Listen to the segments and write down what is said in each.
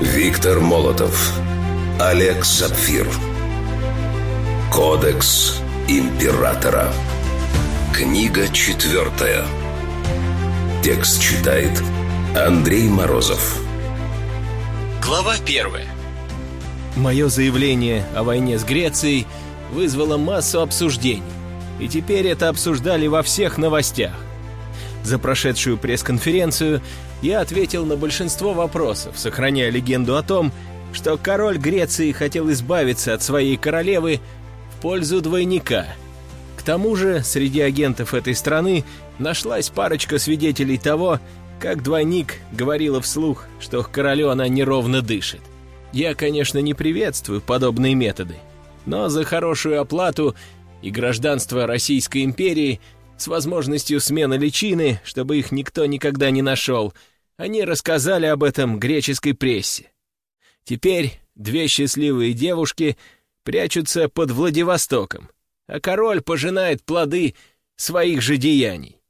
Виктор Молотов Олег Сапфир. Кодекс Императора. Книга четвертая. Текст читает Андрей Морозов. Глава первая. Мое заявление о войне с Грецией вызвало массу обсуждений, и теперь это обсуждали во всех новостях. За прошедшую пресс-конференцию я ответил на большинство вопросов, сохраняя легенду о том, что король Греции хотел избавиться от своей королевы в пользу двойника. К тому же среди агентов этой страны нашлась парочка свидетелей того, как двойник говорила вслух, что к королю она неровно дышит. Я, конечно, не приветствую подобные методы, но за хорошую оплату и гражданство Российской империи с возможностью смены личины, чтобы их никто никогда не нашел, они рассказали об этом греческой прессе. Теперь две счастливые девушки прячутся под Владивостоком, а король пожинает плоды своих же деяний.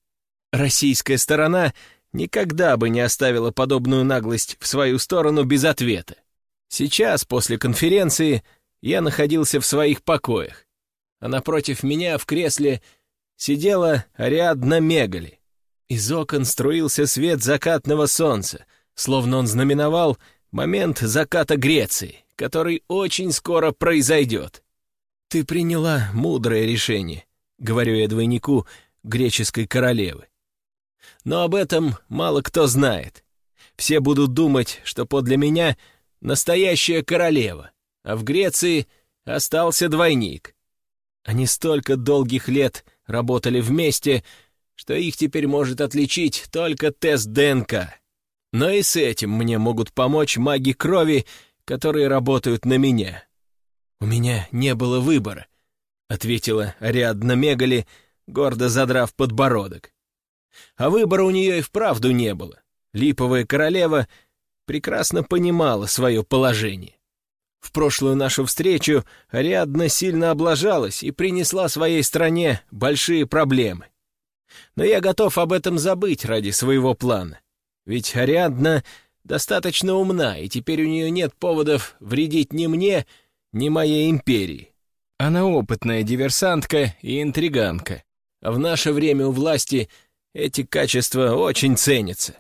Российская сторона никогда бы не оставила подобную наглость в свою сторону без ответа. Сейчас, после конференции, я находился в своих покоях, а напротив меня в кресле сидела Ариадна Мегали. Из окон струился свет закатного солнца, словно он знаменовал момент заката Греции, который очень скоро произойдет. «Ты приняла мудрое решение», — говорю я двойнику греческой королевы. Но об этом мало кто знает. Все будут думать, что подле меня настоящая королева, а в Греции остался двойник. Они столько долгих лет работали вместе, что их теперь может отличить только тест ДНК. Но и с этим мне могут помочь маги крови, которые работают на меня. «У меня не было выбора», — ответила Ариадна Мегали, гордо задрав подбородок. А выбора у нее и вправду не было. Липовая королева прекрасно понимала свое положение. В прошлую нашу встречу Ариадна сильно облажалась и принесла своей стране большие проблемы. Но я готов об этом забыть ради своего плана. Ведь Ариадна достаточно умна, и теперь у нее нет поводов вредить ни мне, ни моей империи. Она опытная диверсантка и интриганка, в наше время у власти эти качества очень ценятся.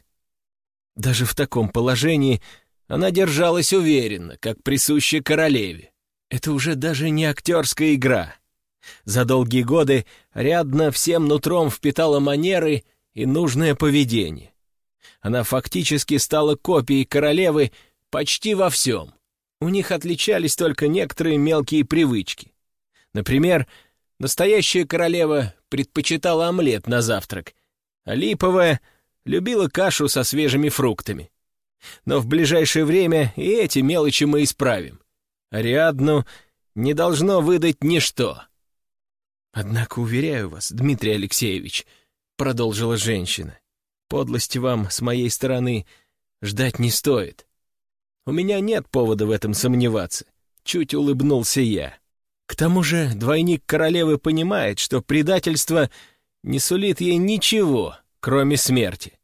Даже в таком положении она держалась уверенно, как присуще королеве. Это уже даже не актерская игра. За долгие годы рядно всем нутром впитала манеры и нужное поведение. Она фактически стала копией королевы почти во всем. У них отличались только некоторые мелкие привычки. Например, настоящая королева предпочитала омлет на завтрак, а липовая любила кашу со свежими фруктами. Но в ближайшее время и эти мелочи мы исправим. Ариадну не должно выдать ничто. «Однако, уверяю вас, Дмитрий Алексеевич», — продолжила женщина, «подлости вам с моей стороны ждать не стоит. У меня нет повода в этом сомневаться», — чуть улыбнулся я. К тому же двойник королевы понимает, что предательство не сулит ей ничего, кроме смерти.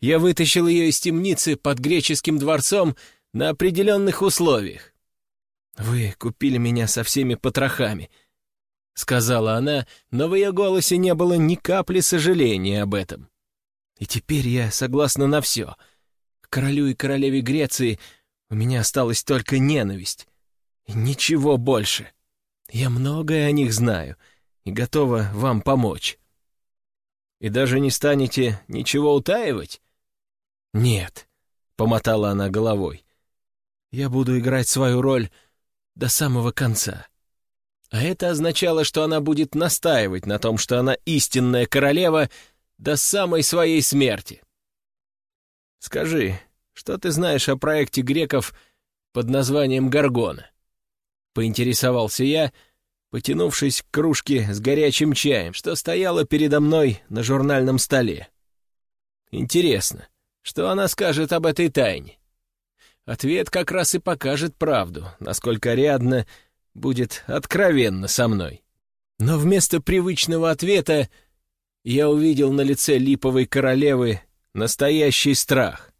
Я вытащил ее из темницы под греческим дворцом на определенных условиях. «Вы купили меня со всеми потрохами», — сказала она, но в ее голосе не было ни капли сожаления об этом. «И теперь я согласна на все. К королю и королеве Греции у меня осталась только ненависть. И ничего больше. Я многое о них знаю и готова вам помочь». И даже не станете ничего утаивать? Нет, — помотала она головой. Я буду играть свою роль до самого конца. А это означало, что она будет настаивать на том, что она истинная королева до самой своей смерти. Скажи, что ты знаешь о проекте греков под названием «Гаргона»? Поинтересовался я, — потянувшись к кружке с горячим чаем, что стояла передо мной на журнальном столе. Интересно, что она скажет об этой тайне? Ответ как раз и покажет правду, насколько рядно будет откровенно со мной. Но вместо привычного ответа я увидел на лице липовой королевы настоящий страх.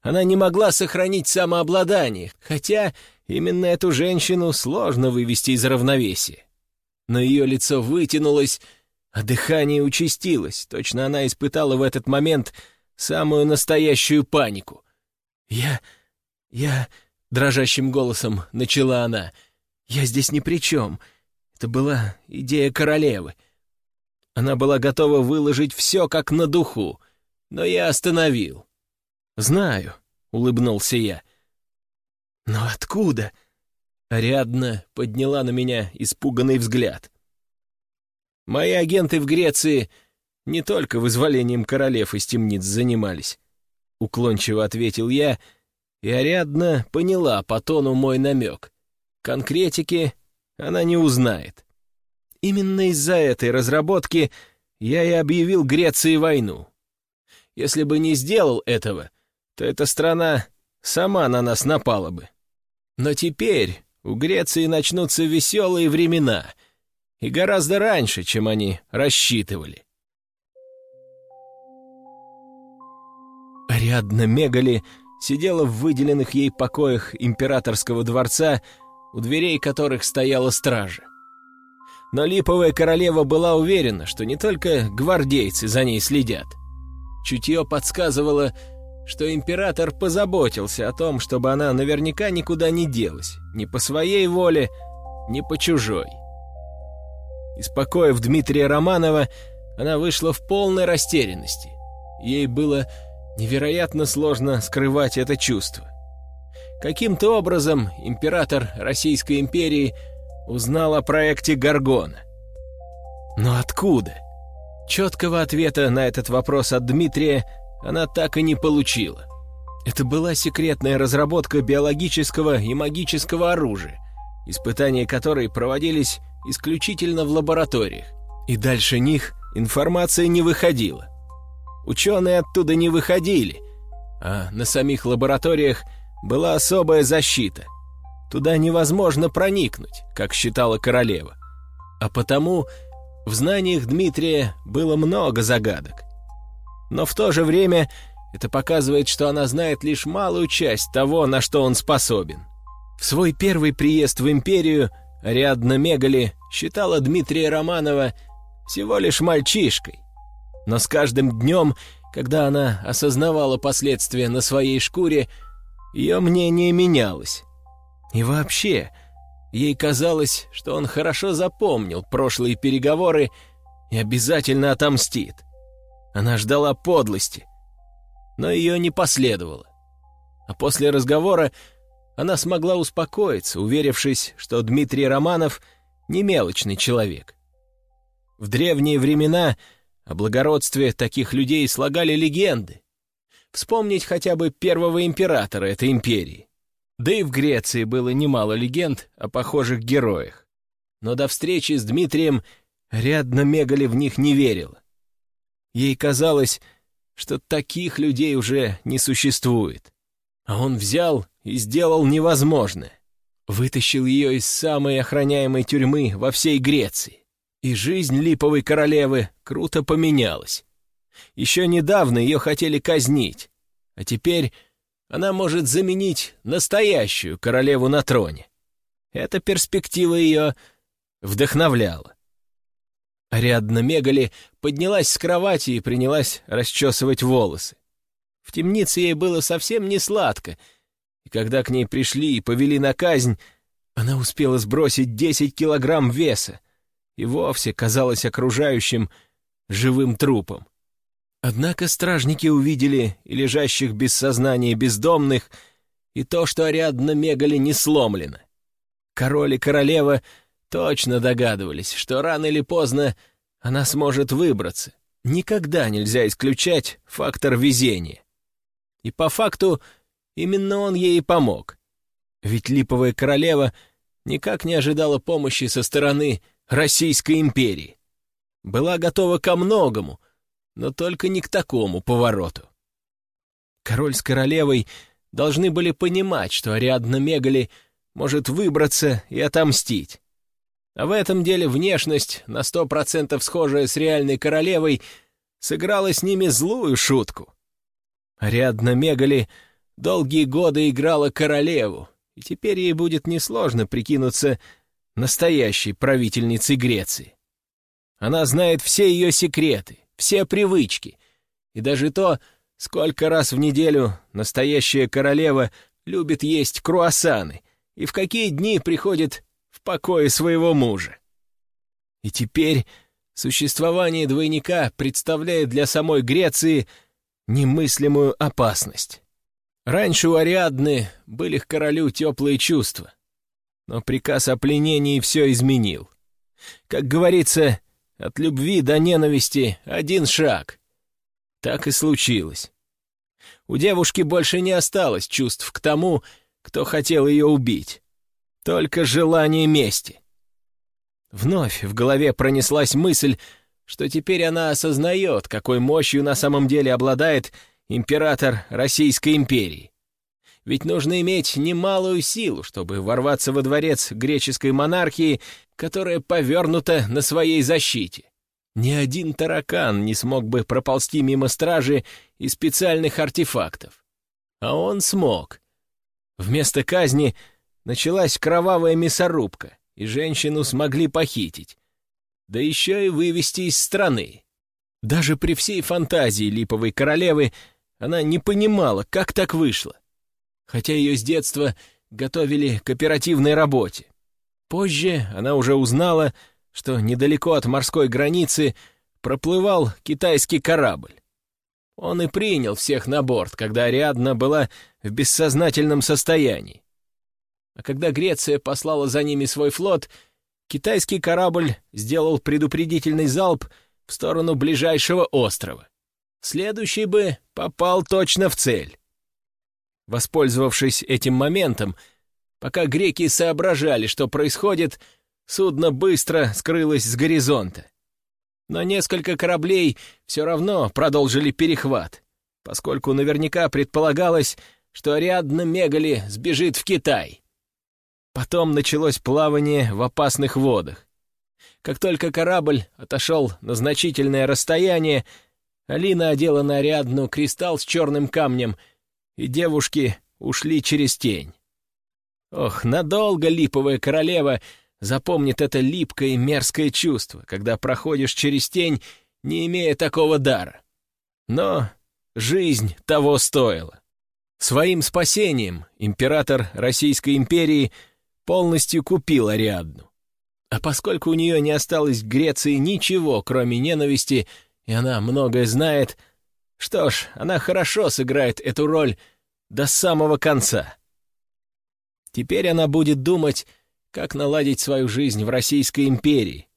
Она не могла сохранить самообладание, хотя именно эту женщину сложно вывести из равновесия. Но ее лицо вытянулось, а дыхание участилось. Точно она испытала в этот момент самую настоящую панику. «Я... я...» — дрожащим голосом начала она. «Я здесь ни при чем. Это была идея королевы. Она была готова выложить все как на духу, но я остановил. «Знаю», — улыбнулся я. «Но откуда?» Ариадна подняла на меня испуганный взгляд. «Мои агенты в Греции не только вызволением королев из темниц занимались», — уклончиво ответил я, и Ариадна поняла по тону мой намек. Конкретики она не узнает. Именно из-за этой разработки я и объявил Греции войну. Если бы не сделал этого, то эта страна сама на нас напала бы. Но теперь у Греции начнутся веселые времена, и гораздо раньше, чем они рассчитывали. Ариадна Мегали сидела в выделенных ей покоях императорского дворца, у дверей которых стояла стража. Но Липовая королева была уверена, что не только гвардейцы за ней следят. Чутье подсказывало, что император позаботился о том, чтобы она наверняка никуда не делась, ни по своей воле, ни по чужой. Из покоев Дмитрия Романова она вышла в полной растерянности. Ей было невероятно сложно скрывать это чувство. Каким-то образом император Российской империи узнал о проекте «Гаргона». Но откуда? Четкого ответа на этот вопрос от Дмитрия она так и не получила. Это была секретная разработка биологического и магического оружия, испытания которой проводились исключительно в лабораториях, и дальше них информация не выходила. Ученые оттуда не выходили, а на самих лабораториях была особая защита. Туда невозможно проникнуть, как считала королева. А потому в знаниях Дмитрия было много загадок. Но в то же время это показывает, что она знает лишь малую часть того, на что он способен. В свой первый приезд в империю Ариадна Мегали считала Дмитрия Романова всего лишь мальчишкой. Но с каждым днем, когда она осознавала последствия на своей шкуре, ее мнение менялось. И вообще, ей казалось, что он хорошо запомнил прошлые переговоры и обязательно отомстит. Она ждала подлости, но ее не последовало. А после разговора она смогла успокоиться, уверившись, что Дмитрий Романов не мелочный человек. В древние времена о благородстве таких людей слагали легенды. Вспомнить хотя бы первого императора этой империи. Да и в Греции было немало легенд о похожих героях. Но до встречи с Дмитрием рядно Мегали в них не верила. Ей казалось, что таких людей уже не существует. А он взял и сделал невозможное. Вытащил ее из самой охраняемой тюрьмы во всей Греции. И жизнь липовой королевы круто поменялась. Еще недавно ее хотели казнить, а теперь она может заменить настоящую королеву на троне. Эта перспектива ее вдохновляла. Ариадна Мегали поднялась с кровати и принялась расчесывать волосы. В темнице ей было совсем не сладко, и когда к ней пришли и повели на казнь, она успела сбросить 10 килограмм веса и вовсе казалась окружающим живым трупом. Однако стражники увидели и лежащих без сознания бездомных, и то, что Ариадна Мегали не сломлена. Король и королева точно догадывались, что рано или поздно она сможет выбраться. Никогда нельзя исключать фактор везения. И по факту именно он ей помог. Ведь Липовая королева никак не ожидала помощи со стороны Российской империи. Была готова ко многому, но только не к такому повороту. Король с королевой должны были понимать, что Ариадна Мегали может выбраться и отомстить. А в этом деле внешность, на сто процентов схожая с реальной королевой, сыграла с ними злую шутку. Ариадна Мегали долгие годы играла королеву, и теперь ей будет несложно прикинуться настоящей правительницей Греции. Она знает все ее секреты, все привычки, и даже то, сколько раз в неделю настоящая королева любит есть круассаны и в какие дни приходит в покое своего мужа. И теперь существование двойника представляет для самой Греции немыслимую опасность. Раньше у Ариадны были к королю теплые чувства, но приказ о пленении все изменил. Как говорится, от любви до ненависти один шаг. Так и случилось. У девушки больше не осталось чувств к тому, кто хотел ее убить. Только желание мести. Вновь в голове пронеслась мысль, что теперь она осознает, какой мощью на самом деле обладает император Российской империи. Ведь нужно иметь немалую силу, чтобы ворваться во дворец греческой монархии, которая повернута на своей защите. Ни один таракан не смог бы проползти мимо стражи и специальных артефактов. А он смог. Вместо казни началась кровавая мясорубка, и женщину смогли похитить. Да еще и вывести из страны. Даже при всей фантазии липовой королевы она не понимала, как так вышло. Хотя ее с детства готовили к оперативной работе. Позже она уже узнала, что недалеко от морской границы проплывал китайский корабль. Он и принял всех на борт, когда Ариадна была в бессознательном состоянии. А когда Греция послала за ними свой флот, китайский корабль сделал предупредительный залп в сторону ближайшего острова. Следующий бы попал точно в цель. Воспользовавшись этим моментом, пока греки соображали, что происходит, судно быстро скрылось с горизонта. Но несколько кораблей все равно продолжили перехват, поскольку наверняка предполагалось, что Ариадна Мегали сбежит в Китай. Потом началось плавание в опасных водах. Как только корабль отошел на значительное расстояние, Алина одела на Ариадну кристалл с черным камнем, и девушки ушли через тень. Ох, надолго липовая королева запомнит это липкое и мерзкое чувство, когда проходишь через тень, не имея такого дара. Но жизнь того стоила. Своим спасением император Российской империи — полностью купил Ариадну. А поскольку у нее не осталось в Греции ничего, кроме ненависти, и она многое знает, что ж, она хорошо сыграет эту роль до самого конца. Теперь она будет думать, как наладить свою жизнь в Российской империи,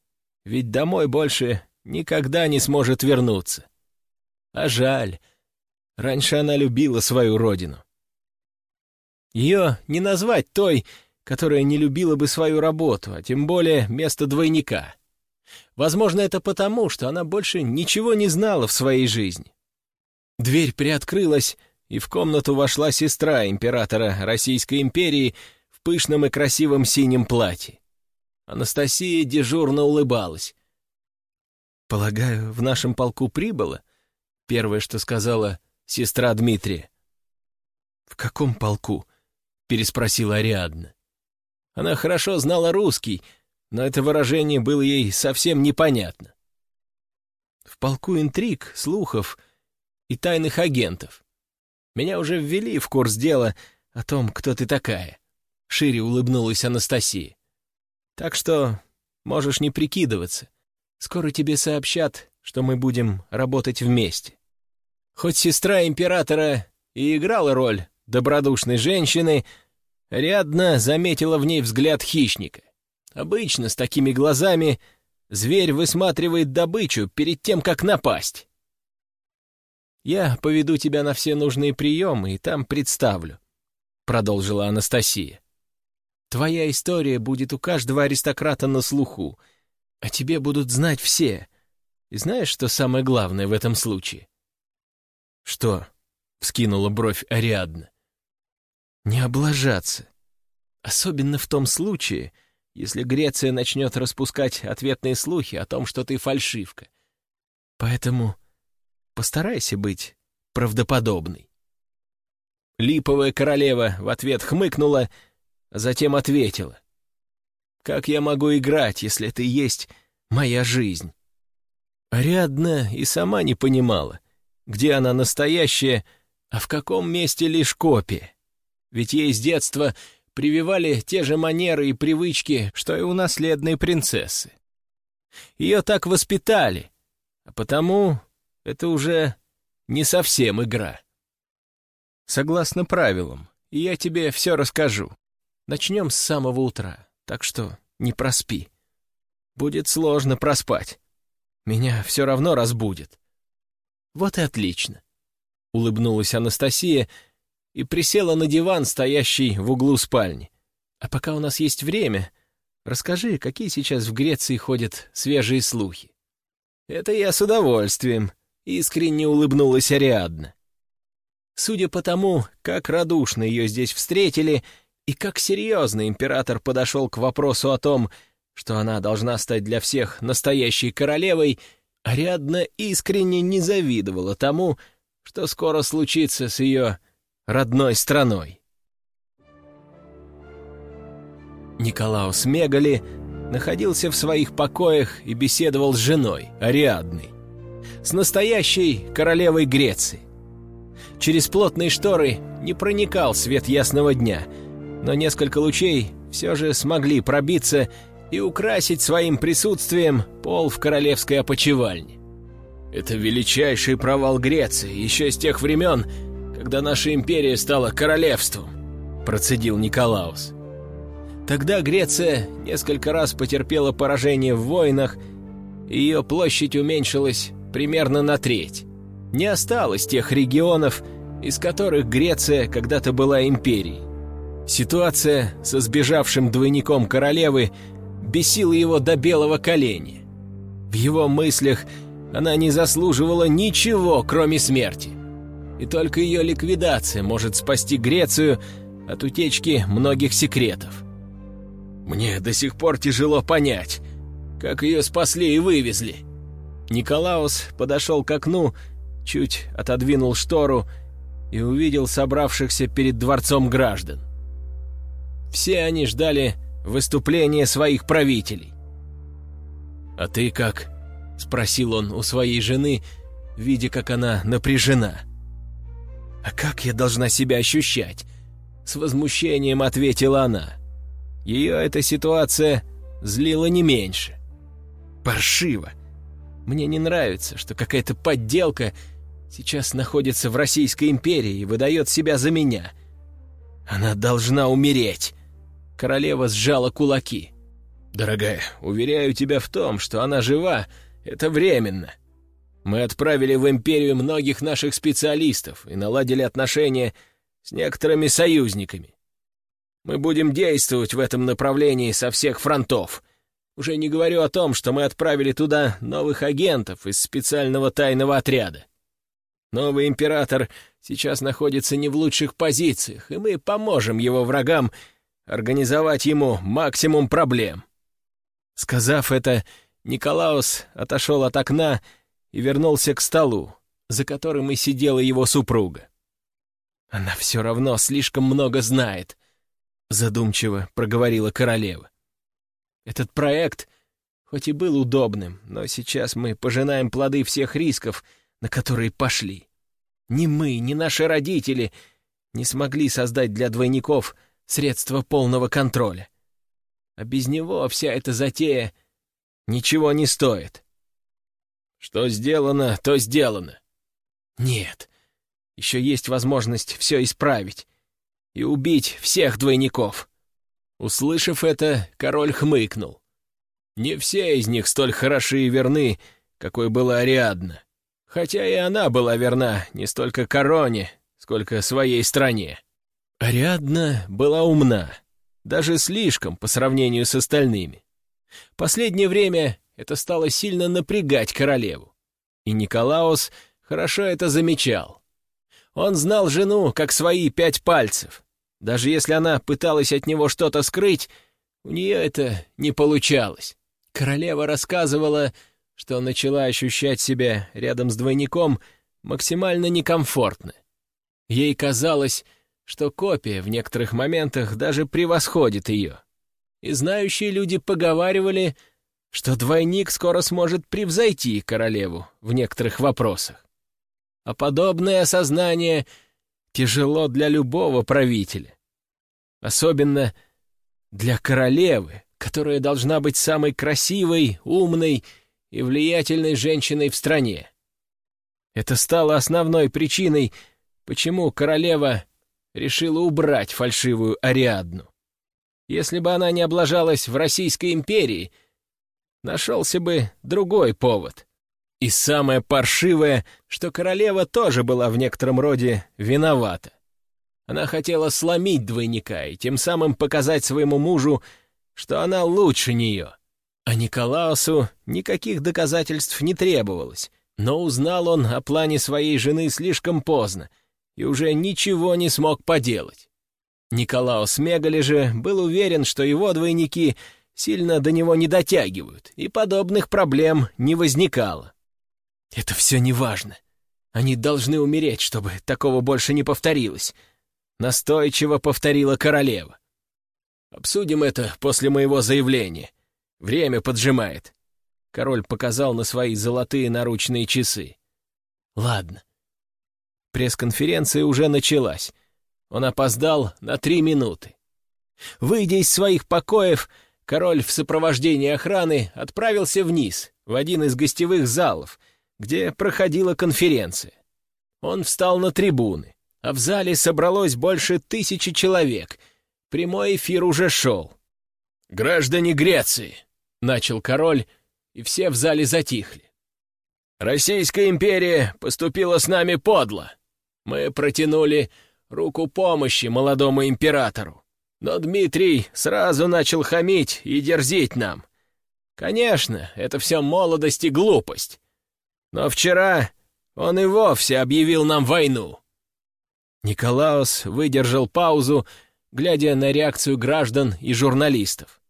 ведь домой больше никогда не сможет вернуться. А жаль, раньше она любила свою родину. Ее не назвать той, которая не любила бы свою работу, а тем более место двойника. Возможно, это потому, что она больше ничего не знала в своей жизни. Дверь приоткрылась, и в комнату вошла сестра императора Российской империи в пышном и красивом синем платье. Анастасия дежурно улыбалась. «Полагаю, в нашем полку прибыло?» — первое, что сказала сестра Дмитрия. «В каком полку?» — переспросила Ариадна. Она хорошо знала русский, но это выражение было ей совсем непонятно. В полку интриг, слухов и тайных агентов. Меня уже ввели в курс дела о том, кто ты такая. Шире улыбнулась Анастасия. Так что можешь не прикидываться. Скоро тебе сообщат, что мы будем работать вместе. Хоть сестра императора и играла роль добродушной женщины, Рядно заметила в ней взгляд хищника. Обычно с такими глазами зверь высматривает добычу перед тем, как напасть. «Я поведу тебя на все нужные приемы и там представлю», — продолжила Анастасия. «Твоя история будет у каждого аристократа на слуху, а тебе будут знать все. И знаешь, что самое главное в этом случае?» «Что?» — вскинула бровь Ариадна. Не облажаться. Особенно в том случае, если Греция начнет распускать ответные слухи о том, что ты фальшивка. Поэтому постарайся быть правдоподобной. Липовая королева в ответ хмыкнула, а затем ответила. «Как я могу играть, если и есть моя жизнь?» Ариадна и сама не понимала, где она настоящая, а в каком месте лишь копия. Ведь ей с детства прививали те же манеры и привычки, что и у наследной принцессы. Ее так воспитали, а потому это уже не совсем игра. Согласно правилам, я тебе все расскажу. Начнем с самого утра, так что не проспи. Будет сложно проспать. Меня все равно разбудит. Вот и отлично. Улыбнулась Анастасия и присела на диван, стоящий в углу спальни. А пока у нас есть время, расскажи, какие сейчас в Греции ходят свежие слухи. Это я с удовольствием, искренне улыбнулась Ариадна. Судя по тому, как радушно ее здесь встретили, и как серьезно император подошел к вопросу о том, что она должна стать для всех настоящей королевой, Ариадна искренне не завидовала тому, что скоро случится с ее родной страной. Николаус Мегали находился в своих покоях и беседовал с женой, Ариадной, с настоящей королевой Греции. Через плотные шторы не проникал свет ясного дня, но несколько лучей все же смогли пробиться и украсить своим присутствием пол в королевской опочивальне. Это величайший провал Греции еще с тех времен, когда наша империя стала королевством», — процедил Николаус. Тогда Греция несколько раз потерпела поражение в войнах, и ее площадь уменьшилась примерно на треть. Не осталось тех регионов, из которых Греция когда-то была империей. Ситуация со сбежавшим двойником королевы бесила его до белого коленя. В его мыслях она не заслуживала ничего, кроме смерти и только ее ликвидация может спасти Грецию от утечки многих секретов. Мне до сих пор тяжело понять, как ее спасли и вывезли. Николаус подошел к окну, чуть отодвинул штору и увидел собравшихся перед дворцом граждан. Все они ждали выступления своих правителей. «А ты как?» — спросил он у своей жены, видя, как она напряжена. «А как я должна себя ощущать?» С возмущением ответила она. Ее эта ситуация злила не меньше. Паршиво. Мне не нравится, что какая-то подделка сейчас находится в Российской империи и выдает себя за меня. Она должна умереть. Королева сжала кулаки. «Дорогая, уверяю тебя в том, что она жива. Это временно. Мы отправили в империю многих наших специалистов и наладили отношения с некоторыми союзниками. Мы будем действовать в этом направлении со всех фронтов. Уже не говорю о том, что мы отправили туда новых агентов из специального тайного отряда. Новый император сейчас находится не в лучших позициях, и мы поможем его врагам организовать ему максимум проблем. Сказав это, Николаус отошел от окна и вернулся к столу, за которым и сидела его супруга. «Она все равно слишком много знает», — задумчиво проговорила королева. «Этот проект, хоть и был удобным, но сейчас мы пожинаем плоды всех рисков, на которые пошли. Ни мы, ни наши родители не смогли создать для двойников средства полного контроля. А без него вся эта затея ничего не стоит. Что сделано, то сделано. Нет, еще есть возможность все исправить и убить всех двойников. Услышав это, король хмыкнул. Не все из них столь хороши и верны, какой была Ариадна. Хотя и она была верна не столько короне, сколько своей стране. Ариадна была умна, даже слишком по сравнению с остальными. Последнее время это стало сильно напрягать королеву. И Николаус хорошо это замечал. Он знал жену как свои пять пальцев. Даже если она пыталась от него что-то скрыть, у нее это не получалось. Королева рассказывала, что начала ощущать себя рядом с двойником максимально некомфортно. Ей казалось, что копия в некоторых моментах даже превосходит ее. И знающие люди поговаривали, что двойник скоро сможет превзойти королеву в некоторых вопросах. А подобное осознание тяжело для любого правителя. Особенно для королевы, которая должна быть самой красивой, умной и влиятельной женщиной в стране. Это стало основной причиной, почему королева решила убрать фальшивую Ариадну. Если бы она не облажалась в Российской империи, нашелся бы другой повод. И самое паршивое, что королева тоже была в некотором роде виновата. Она хотела сломить двойника и тем самым показать своему мужу, что она лучше нее. А Николаусу никаких доказательств не требовалось, но узнал он о плане своей жены слишком поздно и уже ничего не смог поделать. Николаус Мегали же был уверен, что его двойники сильно до него не дотягивают, и подобных проблем не возникало. «Это все неважно. Они должны умереть, чтобы такого больше не повторилось», — настойчиво повторила королева. «Обсудим это после моего заявления. Время поджимает». Король показал на свои золотые наручные часы. «Ладно». Пресс-конференция уже началась. Он опоздал на три минуты. Выйдя из своих покоев, король в сопровождении охраны отправился вниз, в один из гостевых залов, где проходила конференция. Он встал на трибуны, а в зале собралось больше тысячи человек. Прямой эфир уже шел. «Граждане Греции!» — начал король, и все в зале затихли. «Российская империя поступила с нами подло. Мы протянули руку помощи молодому императору. Но Дмитрий сразу начал хамить и дерзить нам. Конечно, это все молодость и глупость. Но вчера он и вовсе объявил нам войну. Николаус выдержал паузу, глядя на реакцию граждан и журналистов.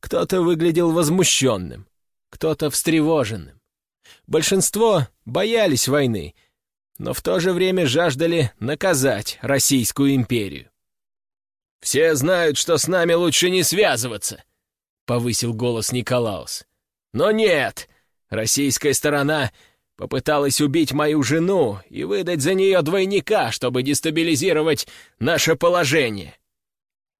Кто-то выглядел возмущенным, кто-то встревоженным. Большинство боялись войны но в то же время жаждали наказать Российскую империю. «Все знают, что с нами лучше не связываться», — повысил голос Николаус. «Но нет, российская сторона попыталась убить мою жену и выдать за нее двойника, чтобы дестабилизировать наше положение.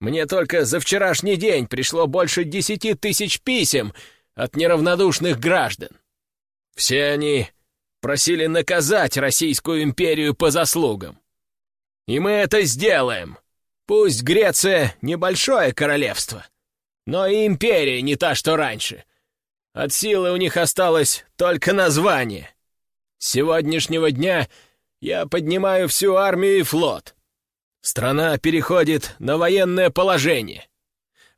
Мне только за вчерашний день пришло больше десяти тысяч писем от неравнодушных граждан. Все они просили наказать Российскую империю по заслугам. И мы это сделаем. Пусть Греция — небольшое королевство, но и империя не та, что раньше. От силы у них осталось только название. Сегодняшнего дня я поднимаю всю армию и флот. Страна переходит на военное положение.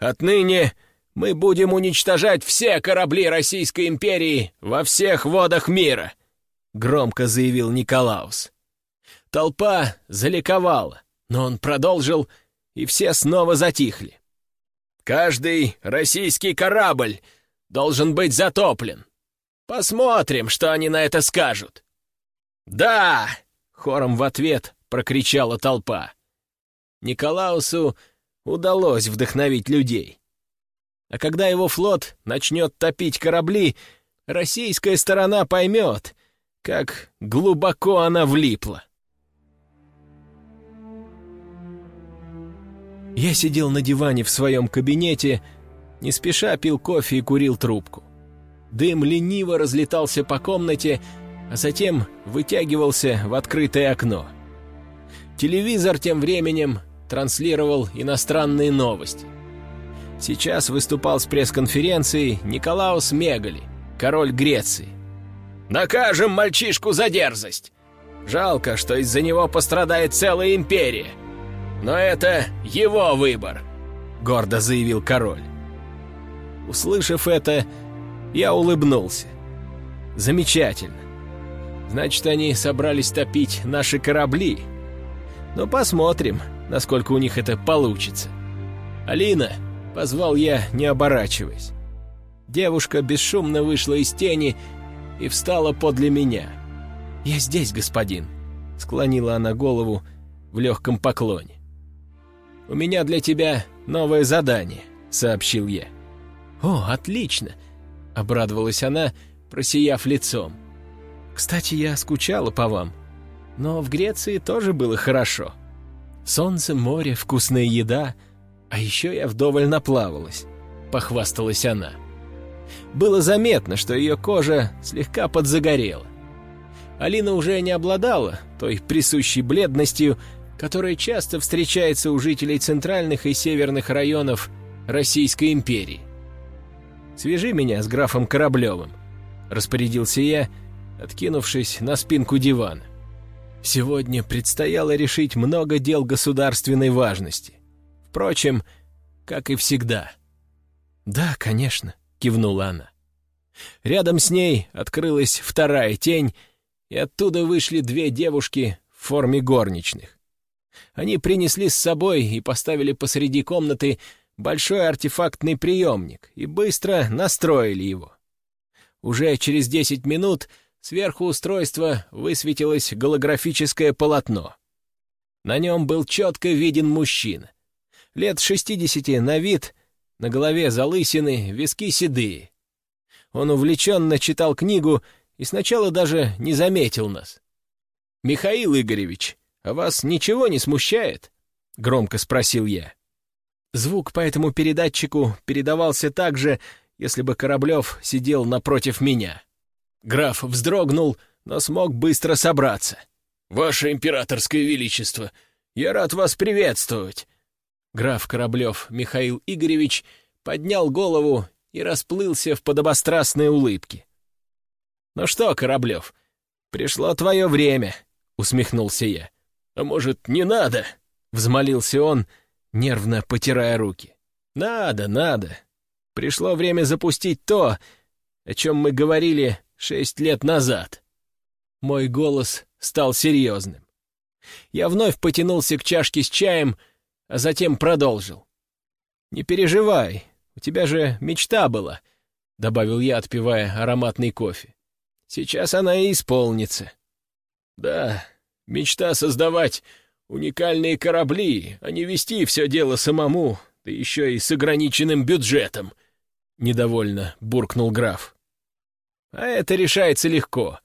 Отныне мы будем уничтожать все корабли Российской империи во всех водах мира — громко заявил Николаус. Толпа заликовала, но он продолжил, и все снова затихли. «Каждый российский корабль должен быть затоплен. Посмотрим, что они на это скажут». «Да!» — хором в ответ прокричала толпа. Николаусу удалось вдохновить людей. А когда его флот начнет топить корабли, российская сторона поймет, как глубоко она влипла. Я сидел на диване в своем кабинете, не спеша пил кофе и курил трубку. Дым лениво разлетался по комнате, а затем вытягивался в открытое окно. Телевизор тем временем транслировал иностранные новости. Сейчас выступал с пресс-конференцией Николаус Мегали, король Греции. Накажем мальчишку за дерзость. Жалко, что из-за него пострадает целая империя. Но это его выбор», — гордо заявил король. Услышав это, я улыбнулся. «Замечательно. Значит, они собрались топить наши корабли. Но посмотрим, насколько у них это получится. Алина!» — позвал я, не оборачиваясь. Девушка бесшумно вышла из тени и встала подле меня. «Я здесь, господин», — склонила она голову в легком поклоне. у меня для тебя новое задание», — сообщил я. «О, отлично!» — обрадовалась она, просияв лицом. «Кстати, я скучала по вам, но в Греции тоже было хорошо. Солнце, море, вкусная еда, а еще я вдоволь наплавалась», — похвасталась она. Было заметно, что ее кожа слегка подзагорела. Алина уже не обладала той присущей бледностью, которая часто встречается у жителей центральных и северных районов Российской империи. «Свяжи меня с графом Кораблевым», — распорядился я, откинувшись на спинку дивана. Сегодня предстояло решить много дел государственной важности. Впрочем, как и всегда. «Да, конечно», — кивнула она. Рядом с ней открылась вторая тень, и оттуда вышли две девушки в форме горничных. Они принесли с собой и поставили посреди комнаты большой артефактный приемник и быстро настроили его. Уже через десять минут сверху устройства высветилось голографическое полотно. На нем был четко виден мужчина. Лет шестидесяти на вид, на голове залысины, виски седые. Он увлеченно читал книгу и сначала даже не заметил нас. «Михаил Игоревич, а вас ничего не смущает?» — громко спросил я. Звук по этому передатчику передавался так же, если бы Кораблев сидел напротив меня. Граф вздрогнул, но смог быстро собраться. «Ваше императорское величество, я рад вас приветствовать!» Граф Кораблев Михаил Игоревич поднял голову и расплылся в подобострастной улыбке. «Ну что, Кораблев, пришло твое время», — усмехнулся я. «А может, не надо?» — взмолился он, нервно потирая руки. «Надо, надо. Пришло время запустить то, о чем мы говорили шесть лет назад». Мой голос стал серьезным. Я вновь потянулся к чашке с чаем, а затем продолжил. «Не переживай, у тебя же мечта была», — добавил я, отпивая ароматный кофе. Сейчас она и исполнится. Да, мечта создавать уникальные корабли, а не вести все дело самому, да еще и с ограниченным бюджетом, — недовольно буркнул граф. А это решается легко.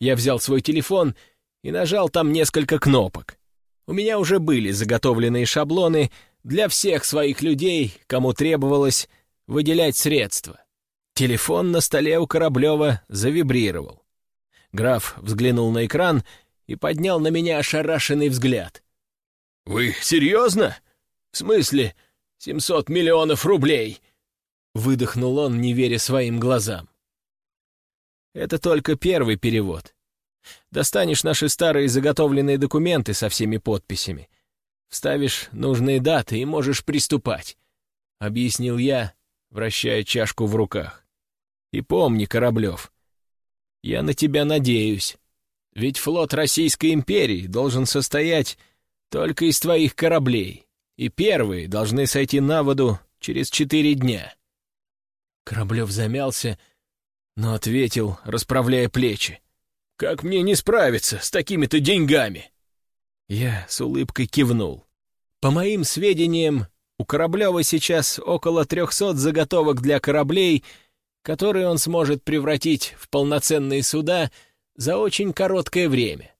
Я взял свой телефон и нажал там несколько кнопок. У меня уже были заготовленные шаблоны для всех своих людей, кому требовалось выделять средства. Телефон на столе у Кораблева завибрировал. Граф взглянул на экран и поднял на меня ошарашенный взгляд. «Вы серьезно? В смысле, 700 миллионов рублей?» Выдохнул он, не веря своим глазам. «Это только первый перевод. Достанешь наши старые заготовленные документы со всеми подписями, вставишь нужные даты и можешь приступать», — объяснил я, вращая чашку в руках. И помни, Кораблев, я на тебя надеюсь. Ведь флот Российской империи должен состоять только из твоих кораблей, и первые должны сойти на воду через четыре дня». Кораблев замялся, но ответил, расправляя плечи. «Как мне не справиться с такими-то деньгами?» Я с улыбкой кивнул. По моим сведениям, у Кораблева сейчас около трехсот заготовок для кораблей — которые он сможет превратить в полноценные суда за очень короткое время.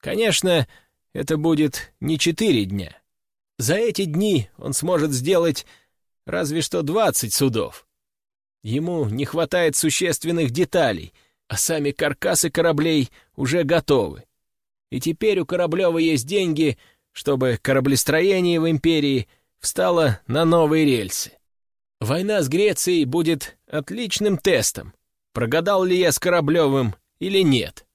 Конечно, это будет не четыре дня. За эти дни он сможет сделать разве что двадцать судов. Ему не хватает существенных деталей, а сами каркасы кораблей уже готовы. И теперь у Кораблева есть деньги, чтобы кораблестроение в империи встало на новые рельсы. Война с Грецией будет отличным тестом, прогадал ли я с Кораблевым или нет.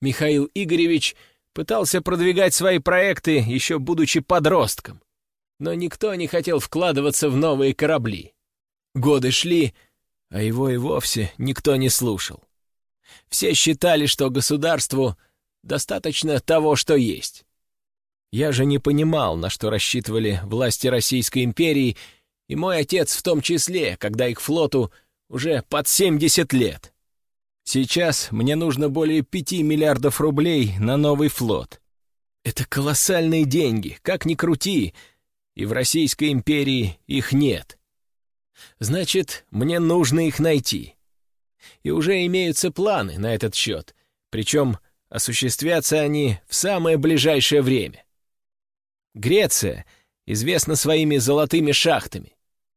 Михаил Игоревич пытался продвигать свои проекты, еще будучи подростком, но никто не хотел вкладываться в новые корабли. Годы шли, а его и вовсе никто не слушал. Все считали, что государству достаточно того, что есть. Я же не понимал, на что рассчитывали власти Российской империи и мой отец в том числе, когда их флоту уже под 70 лет. Сейчас мне нужно более 5 миллиардов рублей на новый флот. Это колоссальные деньги, как ни крути, и в Российской империи их нет. Значит, мне нужно их найти. И уже имеются планы на этот счет, причем осуществятся они в самое ближайшее время. Греция известна своими золотыми шахтами.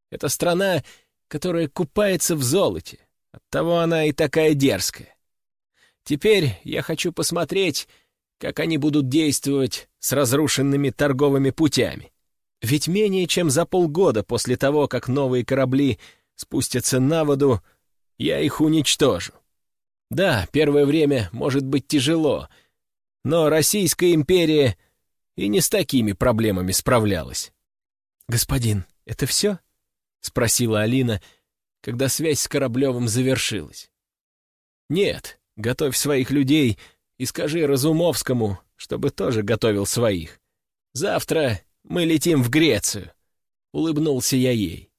Это страна, которая купается в золоте. Оттого она и такая дерзкая. Теперь я хочу посмотреть, как они будут действовать с разрушенными торговыми путями. Ведь менее чем за полгода после того, как новые корабли спустятся на воду, я их уничтожу. Да, первое время может быть тяжело, но Российская империя и не с такими проблемами справлялась. «Господин, это все?» — спросила Алина, когда связь с Кораблевым завершилась. «Нет, готовь своих людей и скажи Разумовскому, чтобы тоже готовил своих. Завтра мы летим в Грецию», — улыбнулся я ей.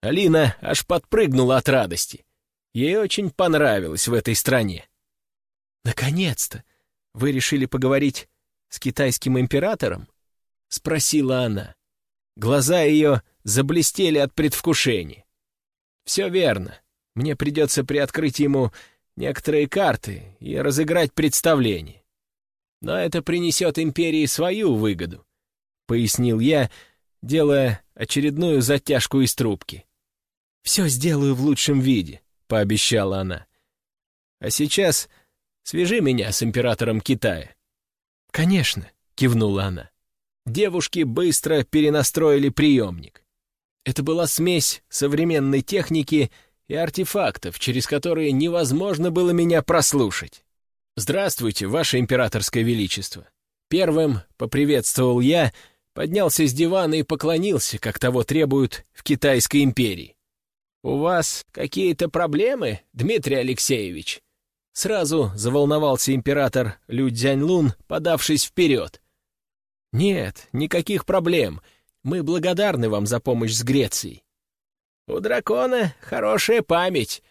Алина аж подпрыгнула от радости. Ей очень понравилось в этой стране. «Наконец-то! Вы решили поговорить с китайским императором?» — спросила она. Глаза ее заблестели от предвкушения. «Все верно. Мне придется приоткрыть ему некоторые карты и разыграть представление. Но это принесет империи свою выгоду пояснил я, делая очередную затяжку из трубки. «Все сделаю в лучшем виде», — пообещала она. «А сейчас свяжи меня с императором Китая». «Конечно», — кивнула она. Девушки быстро перенастроили приемник. Это была смесь современной техники и артефактов, через которые невозможно было меня прослушать. «Здравствуйте, Ваше Императорское Величество!» Первым поприветствовал я, поднялся с дивана и поклонился, как того требуют в Китайской империи. «У вас какие-то проблемы, Дмитрий Алексеевич?» Сразу заволновался император Лю Цзяньлун, подавшись вперед. «Нет, никаких проблем. Мы благодарны вам за помощь с Грецией». «У дракона хорошая память.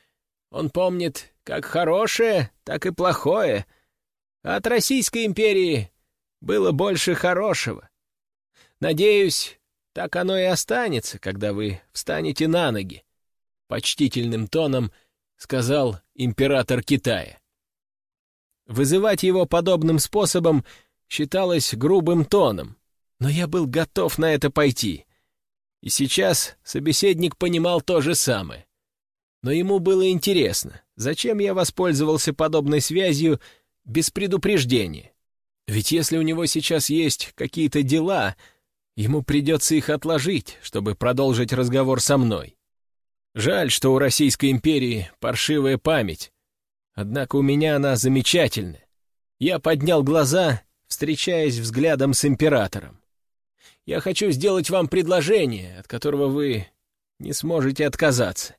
Он помнит как хорошее, так и плохое. От Российской империи было больше хорошего. Надеюсь, так оно и останется, когда вы встанете на ноги», — почтительным тоном сказал император Китая. Вызывать его подобным способом считалось грубым тоном, но я был готов на это пойти. И сейчас собеседник понимал то же самое. Но ему было интересно, зачем я воспользовался подобной связью без предупреждения. Ведь если у него сейчас есть какие-то дела, Ему придется их отложить, чтобы продолжить разговор со мной. Жаль, что у Российской империи паршивая память. Однако у меня она замечательная. Я поднял глаза, встречаясь взглядом с императором. Я хочу сделать вам предложение, от которого вы не сможете отказаться.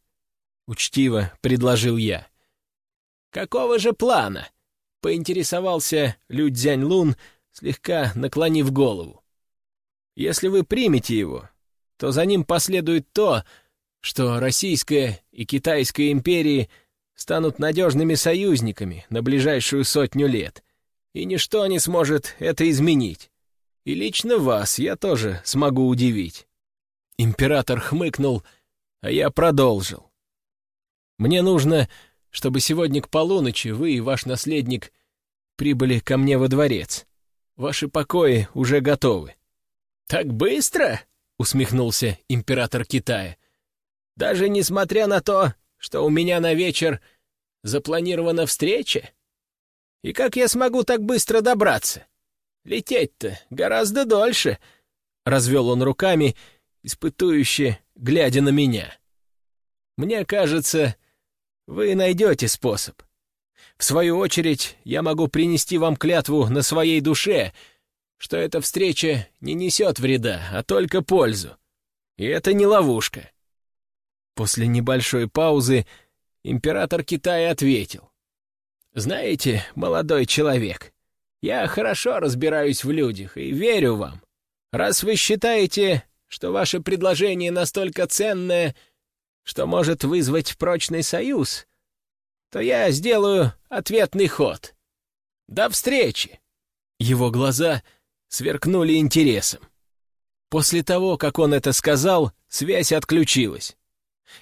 Учтиво предложил я. «Какого же плана?» — поинтересовался Лю Цзянь-Лун, слегка наклонив голову. Если вы примете его, то за ним последует то, что Российская и Китайская империи станут надежными союзниками на ближайшую сотню лет, и ничто не сможет это изменить. И лично вас я тоже смогу удивить. Император хмыкнул, а я продолжил. Мне нужно, чтобы сегодня к полуночи вы и ваш наследник прибыли ко мне во дворец. Ваши покои уже готовы. «Так быстро?» — усмехнулся император Китая. «Даже несмотря на то, что у меня на вечер запланирована встреча? И как я смогу так быстро добраться? Лететь-то гораздо дольше!» — развел он руками, испытующе, глядя на меня. «Мне кажется, вы найдете способ. В свою очередь, я могу принести вам клятву на своей душе — что эта встреча не несет вреда, а только пользу. И это не ловушка. После небольшой паузы император Китая ответил. «Знаете, молодой человек, я хорошо разбираюсь в людях и верю вам. Раз вы считаете, что ваше предложение настолько ценное, что может вызвать прочный союз, то я сделаю ответный ход. До встречи!» Его глаза — сверкнули интересом. После того, как он это сказал, связь отключилась.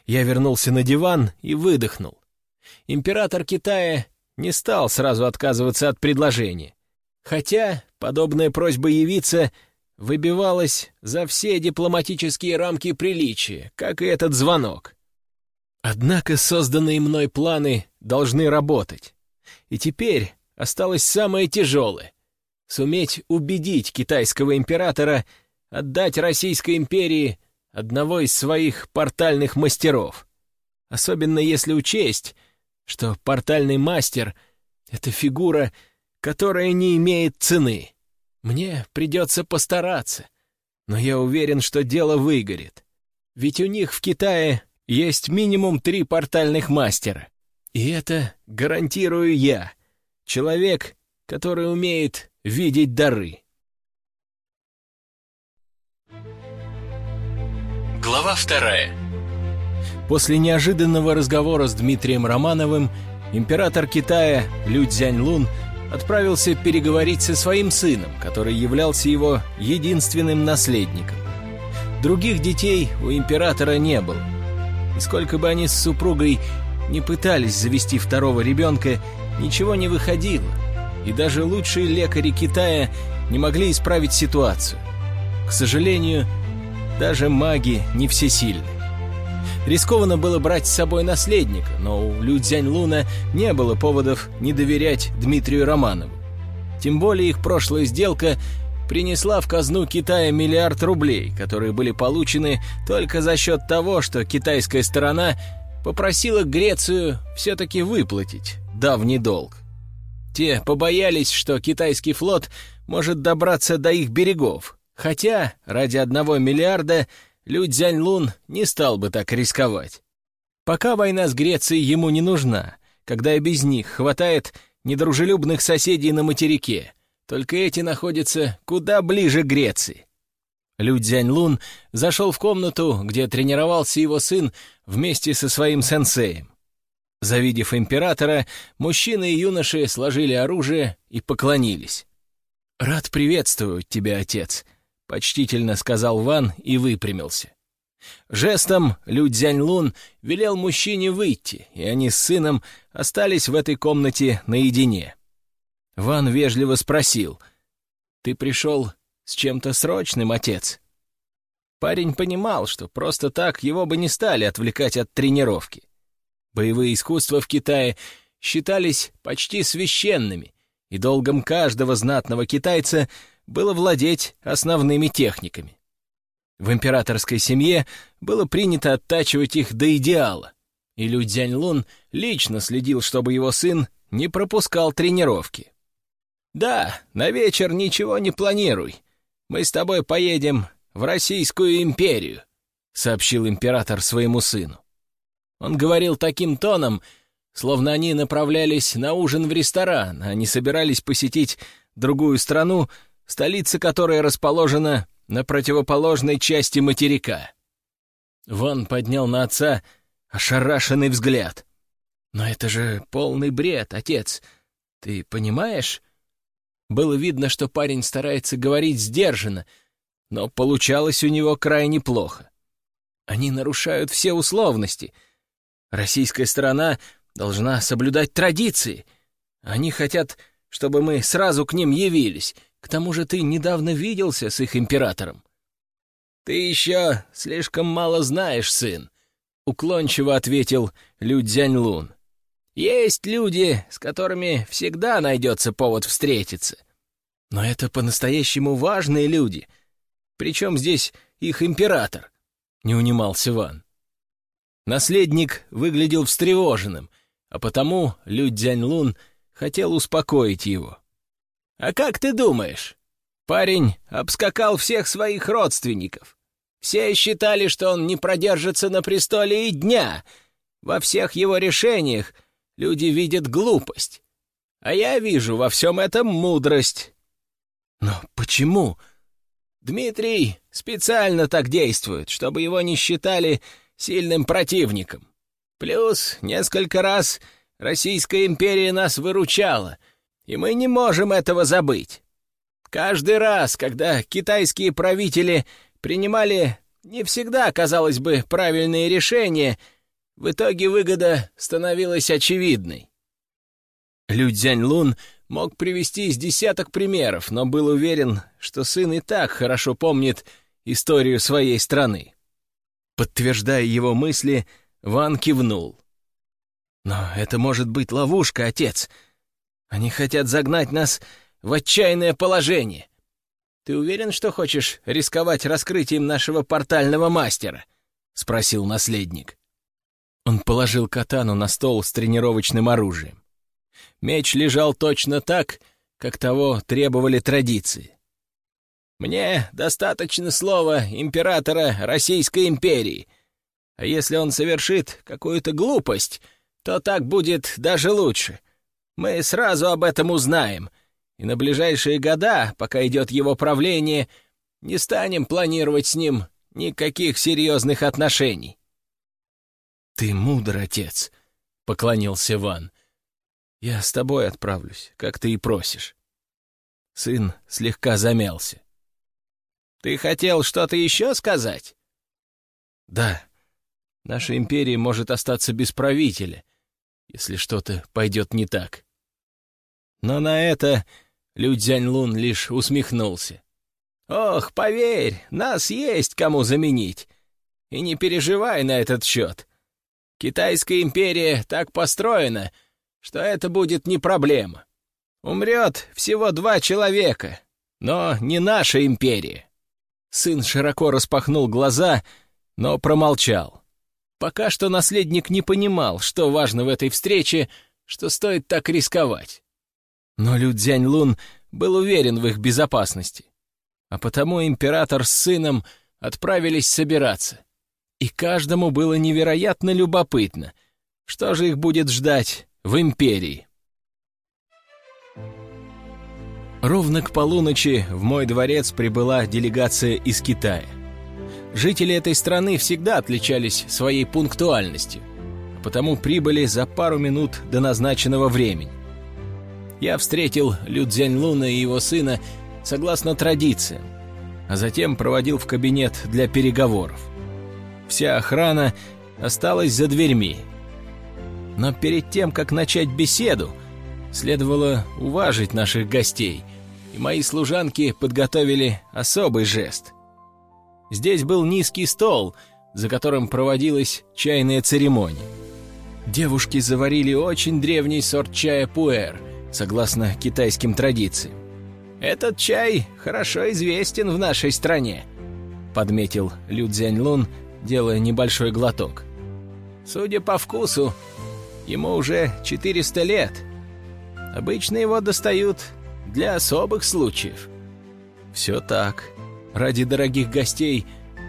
Я вернулся на диван и выдохнул. Император Китая не стал сразу отказываться от предложения. Хотя подобная просьба явиться выбивалась за все дипломатические рамки приличия, как и этот звонок. Однако созданные мной планы должны работать. И теперь осталось самое тяжелое — суметь убедить китайского императора отдать Российской империи одного из своих портальных мастеров. Особенно если учесть, что портальный мастер — это фигура, которая не имеет цены. Мне придется постараться, но я уверен, что дело выгорит. Ведь у них в Китае есть минимум три портальных мастера. И это гарантирую я, человек, который умеет видеть дары. Глава вторая После неожиданного разговора с Дмитрием Романовым император Китая Лю Цзяньлун отправился переговорить со своим сыном, который являлся его единственным наследником. Других детей у императора не было. И сколько бы они с супругой не пытались завести второго ребенка, ничего не выходило. И даже лучшие лекари Китая не могли исправить ситуацию. К сожалению, даже маги не всесильны. Рискованно было брать с собой наследника, но у Лю Луна не было поводов не доверять Дмитрию Романову. Тем более их прошлая сделка принесла в казну Китая миллиард рублей, которые были получены только за счет того, что китайская сторона попросила Грецию все-таки выплатить давний долг. Те побоялись, что китайский флот может добраться до их берегов, хотя ради одного миллиарда Лю Цзяньлун не стал бы так рисковать. Пока война с Грецией ему не нужна, когда и без них хватает недружелюбных соседей на материке, только эти находятся куда ближе к Греции. Лю Цзяньлун зашел в комнату, где тренировался его сын вместе со своим сенсеем. Завидев императора, мужчины и юноши сложили оружие и поклонились. «Рад приветствовать тебя, отец», — почтительно сказал Ван и выпрямился. Жестом Лю Цзяньлун велел мужчине выйти, и они с сыном остались в этой комнате наедине. Ван вежливо спросил, «Ты пришел с чем-то срочным, отец?» Парень понимал, что просто так его бы не стали отвлекать от тренировки. Боевые искусства в Китае считались почти священными, и долгом каждого знатного китайца — было владеть основными техниками. В императорской семье было принято оттачивать их до идеала, и Лю Цзяньлун лично следил, чтобы его сын не пропускал тренировки. «Да, на вечер ничего не планируй. Мы с тобой поедем в Российскую империю», — сообщил император своему сыну. Он говорил таким тоном, словно они направлялись на ужин в ресторан, а не собирались посетить другую страну столица которой расположена на противоположной части материка. Ван поднял на отца ошарашенный взгляд. «Но это же полный бред, отец. Ты понимаешь?» Было видно, что парень старается говорить сдержанно, но получалось у него крайне плохо. Они нарушают все условности. Российская сторона должна соблюдать традиции. Они хотят, чтобы мы сразу к ним явились, к тому же ты недавно виделся с их императором». «Ты еще слишком мало знаешь, сын», — уклончиво ответил Лю Цзяньлун. «Есть люди, с которыми всегда найдется повод встретиться. Но это по-настоящему важные люди. Причем здесь их император?» — не унимался Ван. Наследник выглядел встревоженным, а потому Лю Цзяньлун хотел успокоить его. А как ты думаешь? Парень обскакал всех своих родственников. Все считали, что он не продержится на престоле и дня. Во всех его решениях люди видят глупость. А я вижу во всем этом мудрость. Но почему? Дмитрий специально так действует, чтобы его не считали сильным противником. Плюс несколько раз Российская империя нас выручала — и мы не можем этого забыть. Каждый раз, когда китайские правители принимали не всегда, казалось бы, правильные решения, в итоге выгода становилась очевидной. Лю Цзяньлун мог привести из десяток примеров, но был уверен, что сын и так хорошо помнит историю своей страны. Подтверждая его мысли, Ван кивнул. «Но это может быть ловушка, отец. Они хотят загнать нас в отчаянное положение. Ты уверен, что хочешь рисковать раскрытием нашего портального мастера?» — спросил наследник. Он положил катану на стол с тренировочным оружием. Меч лежал точно так, как того требовали традиции. «Мне достаточно слова императора Российской империи, а если он совершит какую-то глупость, то так будет даже лучше. Мы сразу об этом узнаем, и на ближайшие года, пока идет его правление, не станем планировать с ним никаких серьезных отношений». «Ты мудр, отец», — поклонился Ван. «Я с тобой отправлюсь, как ты и просишь». Сын слегка замялся. «Ты хотел что-то еще сказать?» «Да. Наша империя может остаться без правителя, если что-то пойдет не так». Но на это Лю Цзяньлун лишь усмехнулся. «Ох, поверь, нас есть кому заменить. И не переживай на этот счет. Китайская империя так построена, что это будет не проблема. Умрет всего два человека, но не наша империя». Сын широко распахнул глаза, но промолчал. Пока что наследник не понимал, что важно в этой встрече, что стоит так рисковать. Но Лю Цзянь-Лун был уверен в их безопасности, а потому император с сыном отправились собираться. И каждому было невероятно любопытно, что же их будет ждать в империи. Ровно к полуночи в мой дворец прибыла делегация из Китая. Жители этой страны всегда отличались своей пунктуальностью, потому прибыли за пару минут до назначенного времени. Я встретил Лю Цзяньлуна и его сына согласно традициям, а затем проводил в кабинет для переговоров. Вся охрана осталась за дверьми. Но перед тем, как начать беседу, следовало уважить наших гостей, и мои служанки подготовили особый жест. Здесь был низкий стол, за которым проводилась чайная церемония. Девушки заварили очень древний сорт чая пуэр, согласно китайским традициям. «Этот чай хорошо известен в нашей стране», — подметил Лю Цзяньлун, делая небольшой глоток. «Судя по вкусу, ему уже 400 лет. Обычно его достают для особых случаев». «Все так. Ради дорогих гостей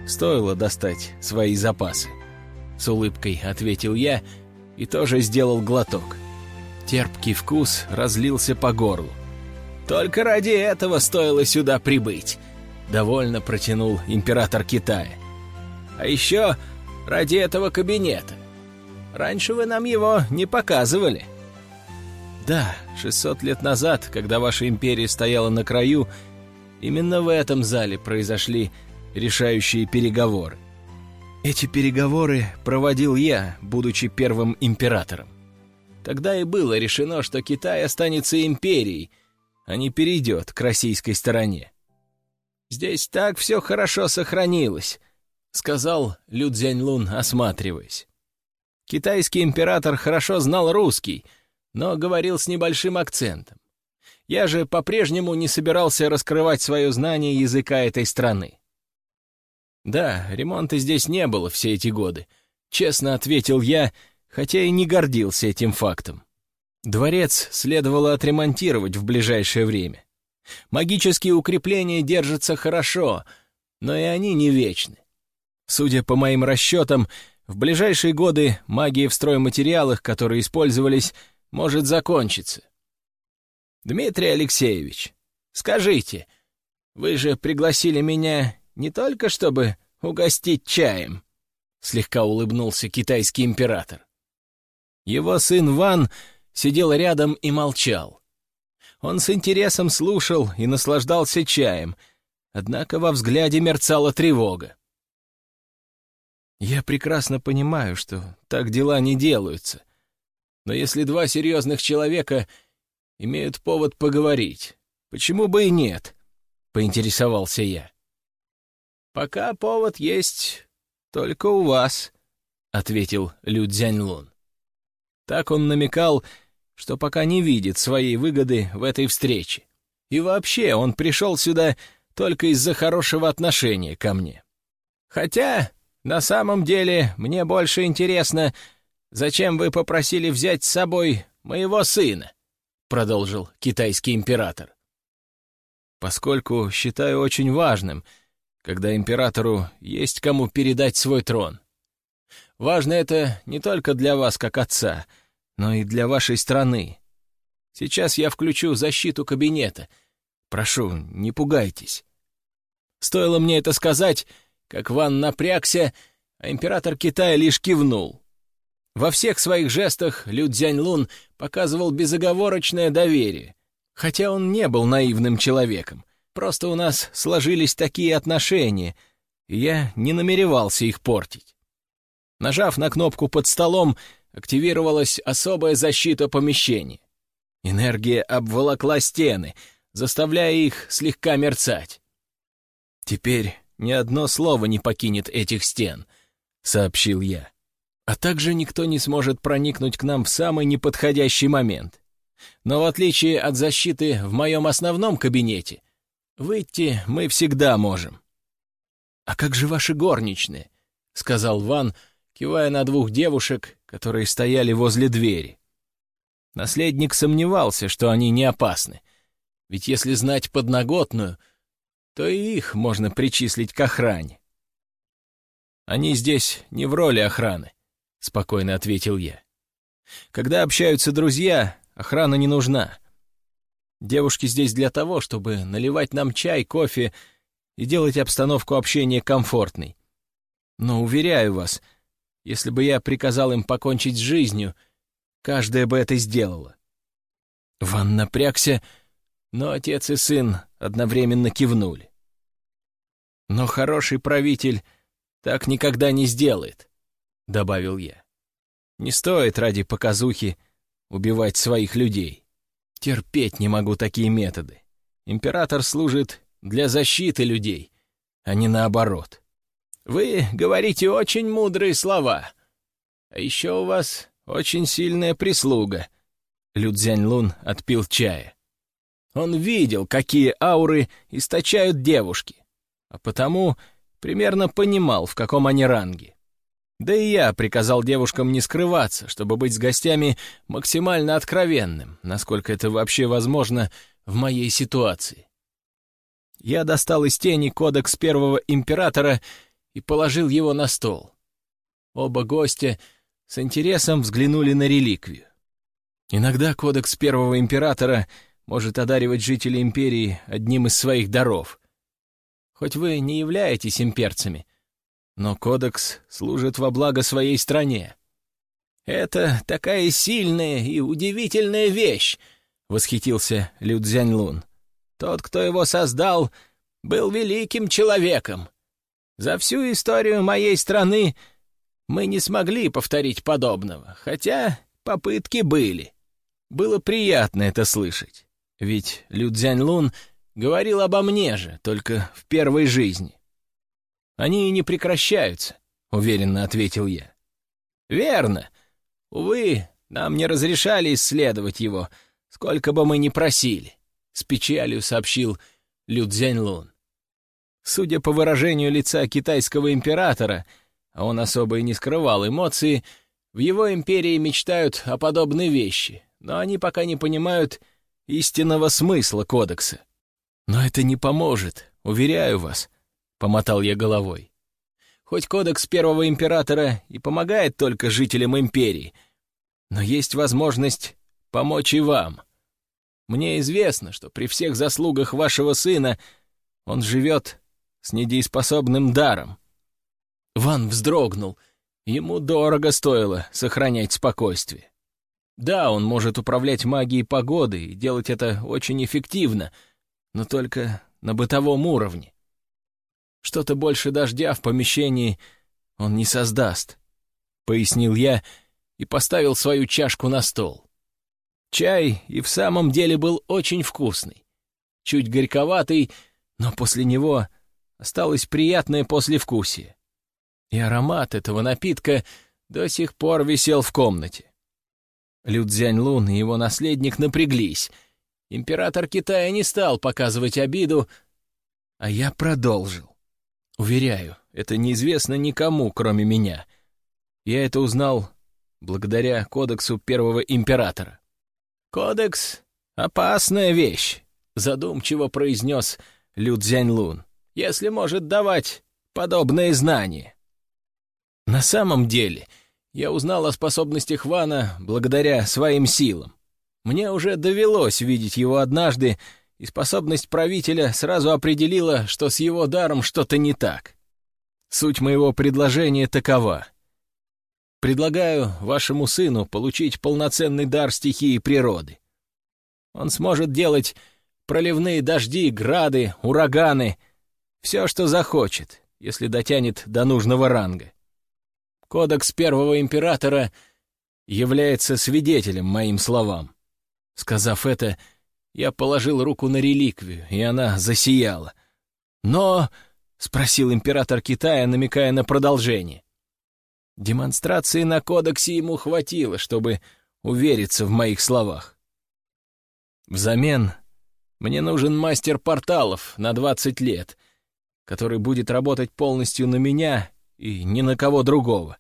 стоило достать свои запасы», — с улыбкой ответил я и тоже сделал глоток. Терпкий вкус разлился по горлу. «Только ради этого стоило сюда прибыть», — довольно протянул император Китая. «А еще ради этого кабинета. Раньше вы нам его не показывали». «Да, 600 лет назад, когда ваша империя стояла на краю, именно в этом зале произошли решающие переговоры. Эти переговоры проводил я, будучи первым императором. Тогда и было решено, что Китай останется империей, а не перейдет к российской стороне. «Здесь так все хорошо сохранилось», — сказал Лю Цзяньлун, осматриваясь. Китайский император хорошо знал русский, но говорил с небольшим акцентом. Я же по-прежнему не собирался раскрывать свое знание языка этой страны. «Да, ремонта здесь не было все эти годы», — честно ответил я, — хотя и не гордился этим фактом. Дворец следовало отремонтировать в ближайшее время. Магические укрепления держатся хорошо, но и они не вечны. Судя по моим расчетам, в ближайшие годы магия в стройматериалах, которые использовались, может закончиться. Дмитрий Алексеевич, скажите, вы же пригласили меня не только чтобы угостить чаем, слегка улыбнулся китайский император. Его сын Ван сидел рядом и молчал. Он с интересом слушал и наслаждался чаем, однако во взгляде мерцала тревога. Я прекрасно понимаю, что так дела не делаются. Но если два серьезных человека имеют повод поговорить, почему бы и нет? Поинтересовался я. Пока повод есть только у вас, ответил Лю Цзяньлун. Так он намекал, что пока не видит своей выгоды в этой встрече. И вообще он пришел сюда только из-за хорошего отношения ко мне. Хотя на самом деле, мне больше интересно, зачем вы попросили взять с собой моего сына?» — продолжил китайский император. «Поскольку считаю очень важным, когда императору есть кому передать свой трон. Важно это не только для вас как отца, но и для вашей страны. Сейчас я включу защиту кабинета. Прошу, не пугайтесь». Стоило мне это сказать, как Ван напрягся, а император Китая лишь кивнул. Во всех своих жестах Лю Цзяньлун показывал безоговорочное доверие, хотя он не был наивным человеком. Просто у нас сложились такие отношения, и я не намеревался их портить. Нажав на кнопку под столом, активировалась особая защита помещения. Энергия обволокла стены, заставляя их слегка мерцать. Теперь ни одно слово не покинет этих стен», — сообщил я. «А также никто не сможет проникнуть к нам в самый неподходящий момент. Но в отличие от защиты в моем основном кабинете, выйти мы всегда можем». «А как же ваши горничные?» — сказал Ван, кивая на двух девушек, которые стояли возле двери. Наследник сомневался, что они не опасны. Ведь если знать подноготную — то и их можно причислить к охране. «Они здесь не в роли охраны», — спокойно ответил я. «Когда общаются друзья, охрана не нужна. Девушки здесь для того, чтобы наливать нам чай, кофе и делать обстановку общения комфортной. Но, уверяю вас, если бы я приказал им покончить с жизнью, каждая бы это сделала». Ван напрягся, но отец и сын одновременно кивнули. «Но хороший правитель так никогда не сделает», — добавил я. «Не стоит ради показухи убивать своих людей. Терпеть не могу такие методы. Император служит для защиты людей, а не наоборот. Вы говорите очень мудрые слова. А еще у вас очень сильная прислуга». Людзянь Лун отпил чая. Он видел, какие ауры источают девушки, а потому примерно понимал, в каком они ранге. Да и я приказал девушкам не скрываться, чтобы быть с гостями максимально откровенным, насколько это вообще возможно в моей ситуации. Я достал из тени кодекс первого императора и положил его на стол. Оба гостя с интересом взглянули на реликвию. Иногда кодекс первого императора — может одаривать жителей империи одним из своих даров. Хоть вы не являетесь имперцами, но кодекс служит во благо своей стране. «Это такая сильная и удивительная вещь!» — восхитился Лю Цзяньлун. «Тот, кто его создал, был великим человеком. За всю историю моей страны мы не смогли повторить подобного, хотя попытки были. Было приятно это слышать. Ведь Лю Цзяньлун говорил обо мне же, только в первой жизни. Они и не прекращаются, — уверенно ответил я. Верно. Увы, нам не разрешали исследовать его, сколько бы мы ни просили, — с печалью сообщил Лю Цзяньлун. Судя по выражению лица китайского императора, а он особо и не скрывал эмоции, в его империи мечтают о подобной вещи, но они пока не понимают, истинного смысла кодекса. Но это не поможет, уверяю вас, — помотал я головой. Хоть кодекс первого императора и помогает только жителям империи, но есть возможность помочь и вам. Мне известно, что при всех заслугах вашего сына он живет с недееспособным даром. Ван вздрогнул. Ему дорого стоило сохранять спокойствие. Да, он может управлять магией погоды и делать это очень эффективно, но только на бытовом уровне. Что-то больше дождя в помещении он не создаст, — пояснил я и поставил свою чашку на стол. Чай и в самом деле был очень вкусный, чуть горьковатый, но после него осталось приятное послевкусие. И аромат этого напитка до сих пор висел в комнате. Лю Цзянь-Лун и его наследник напряглись. Император Китая не стал показывать обиду, а я продолжил. Уверяю, это неизвестно никому, кроме меня. Я это узнал благодаря кодексу первого императора. «Кодекс — опасная вещь», — задумчиво произнес Лю Цзянь-Лун, «если может давать подобные знания». На самом деле, я узнал о способностях Вана благодаря своим силам. Мне уже довелось видеть его однажды, и способность правителя сразу определила, что с его даром что-то не так. Суть моего предложения такова. Предлагаю вашему сыну получить полноценный дар стихии природы. Он сможет делать проливные дожди, грады, ураганы, все, что захочет, если дотянет до нужного ранга. Кодекс первого императора является свидетелем моим словам. Сказав это, я положил руку на реликвию, и она засияла. «Но...» — спросил император Китая, намекая на продолжение. Демонстрации на кодексе ему хватило, чтобы увериться в моих словах. Взамен мне нужен мастер порталов на 20 лет, который будет работать полностью на меня и ни на кого другого.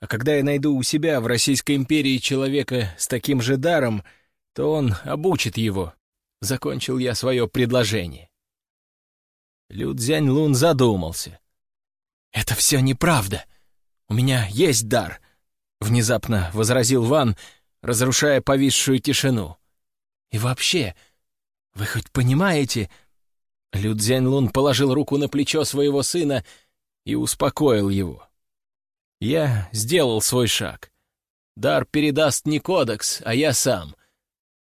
А когда я найду у себя в Российской империи человека с таким же даром — то он обучит его. Закончил я свое предложение. Лю Цзянь-Лун задумался. «Это все неправда. У меня есть дар», — внезапно возразил Ван, разрушая повисшую тишину. «И вообще, вы хоть понимаете...» Лю Цзянь-Лун положил руку на плечо своего сына и успокоил его. «Я сделал свой шаг. Дар передаст не кодекс, а я сам.